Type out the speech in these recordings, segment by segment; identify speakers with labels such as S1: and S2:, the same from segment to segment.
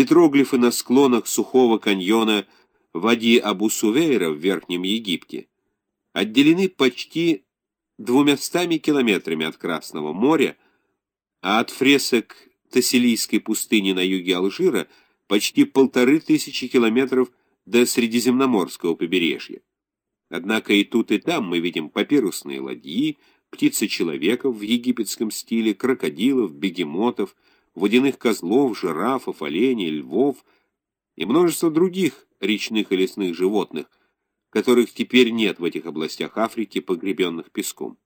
S1: Петроглифы на склонах сухого каньона Вади Абу-Сувейра в Верхнем Египте отделены почти двумястами километрами от Красного моря, а от фресок Тассилийской пустыни на юге Алжира почти полторы тысячи километров до Средиземноморского побережья. Однако и тут, и там мы видим папирусные ладьи, птицы-человеков в египетском стиле, крокодилов, бегемотов, водяных козлов, жирафов, оленей, львов и множество других речных и лесных животных, которых теперь нет в этих областях Африки, погребенных песком.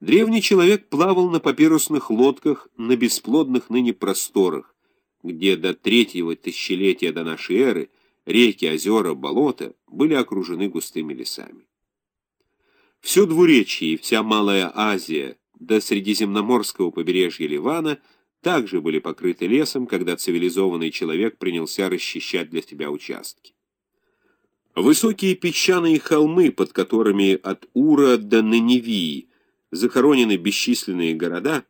S1: Древний человек плавал на папирусных лодках на бесплодных ныне просторах, где до третьего тысячелетия до нашей эры реки, озера, болота были окружены густыми лесами. Все двуречье и вся Малая Азия до Средиземноморского побережья Ливана также были покрыты лесом, когда цивилизованный человек принялся расчищать для себя участки. Высокие песчаные холмы, под которыми от Ура до Наневии захоронены бесчисленные города,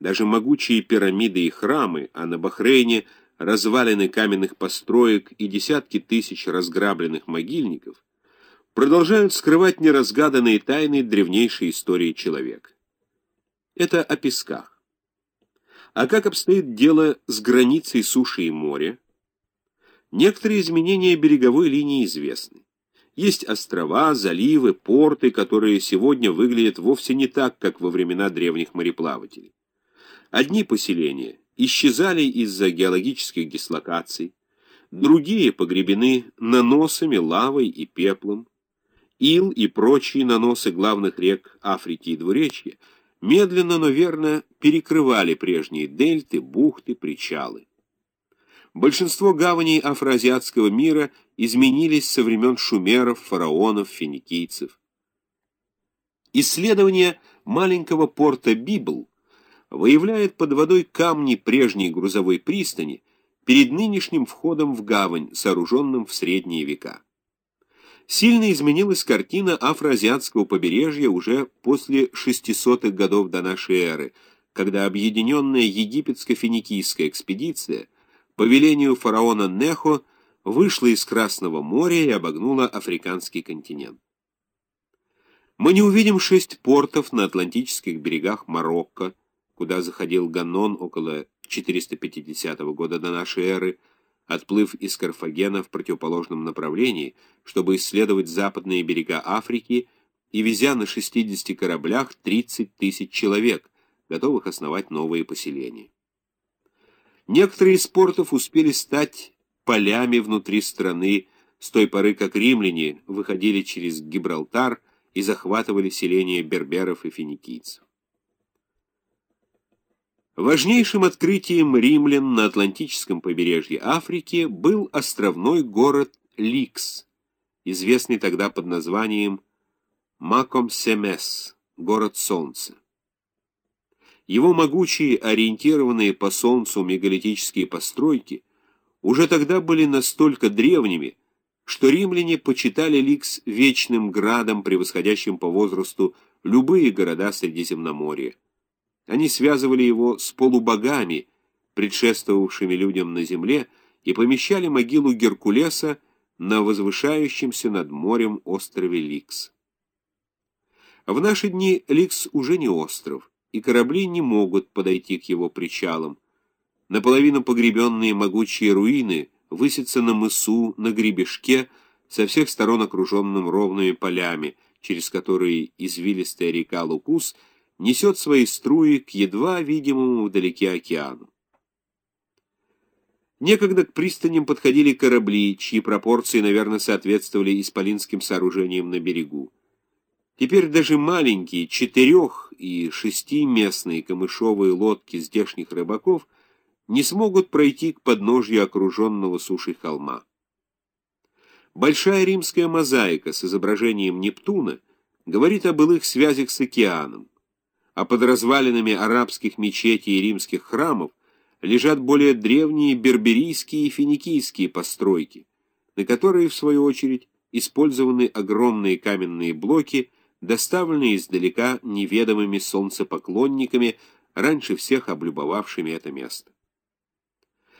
S1: даже могучие пирамиды и храмы, а на Бахрейне развалины каменных построек и десятки тысяч разграбленных могильников, продолжают скрывать неразгаданные тайны древнейшей истории человека. Это о песках. А как обстоит дело с границей суши и моря? Некоторые изменения береговой линии известны. Есть острова, заливы, порты, которые сегодня выглядят вовсе не так, как во времена древних мореплавателей. Одни поселения исчезали из-за геологических дислокаций, другие погребены наносами, лавой и пеплом, Ил и прочие наносы главных рек Африки и Двуречья медленно, но верно перекрывали прежние дельты, бухты, причалы. Большинство гаваней афроазиатского мира изменились со времен шумеров, фараонов, финикийцев. Исследование маленького порта Библ выявляет под водой камни прежней грузовой пристани перед нынешним входом в гавань, сооруженным в средние века. Сильно изменилась картина афроазиатского побережья уже после 600-х годов до нашей эры, когда объединенная египетско-финикийская экспедиция по велению фараона Нехо вышла из Красного моря и обогнула африканский континент. Мы не увидим шесть портов на Атлантических берегах Марокко, куда заходил Ганон около 450 года до нашей эры, отплыв из Карфагена в противоположном направлении, чтобы исследовать западные берега Африки и везя на 60 кораблях 30 тысяч человек, готовых основать новые поселения. Некоторые из портов успели стать полями внутри страны с той поры, как римляне выходили через Гибралтар и захватывали селения берберов и финикийцев. Важнейшим открытием римлян на Атлантическом побережье Африки был островной город Ликс, известный тогда под названием Маком-Семес, город солнца. Его могучие, ориентированные по солнцу мегалитические постройки уже тогда были настолько древними, что римляне почитали Ликс вечным градом, превосходящим по возрасту любые города Средиземноморья. Они связывали его с полубогами, предшествовавшими людям на земле, и помещали могилу Геркулеса на возвышающемся над морем острове Ликс. В наши дни Ликс уже не остров, и корабли не могут подойти к его причалам. Наполовину погребенные могучие руины высятся на мысу, на гребешке, со всех сторон окруженным ровными полями, через которые извилистая река Лукус — несет свои струи к едва видимому вдалеке океану. Некогда к пристаням подходили корабли, чьи пропорции, наверное, соответствовали исполинским сооружениям на берегу. Теперь даже маленькие четырех- и шестиместные камышовые лодки здешних рыбаков не смогут пройти к подножью окруженного сушей холма. Большая римская мозаика с изображением Нептуна говорит о былых связях с океаном а под развалинами арабских мечетей и римских храмов лежат более древние берберийские и финикийские постройки, на которые, в свою очередь, использованы огромные каменные блоки, доставленные издалека неведомыми солнцепоклонниками, раньше всех облюбовавшими это место.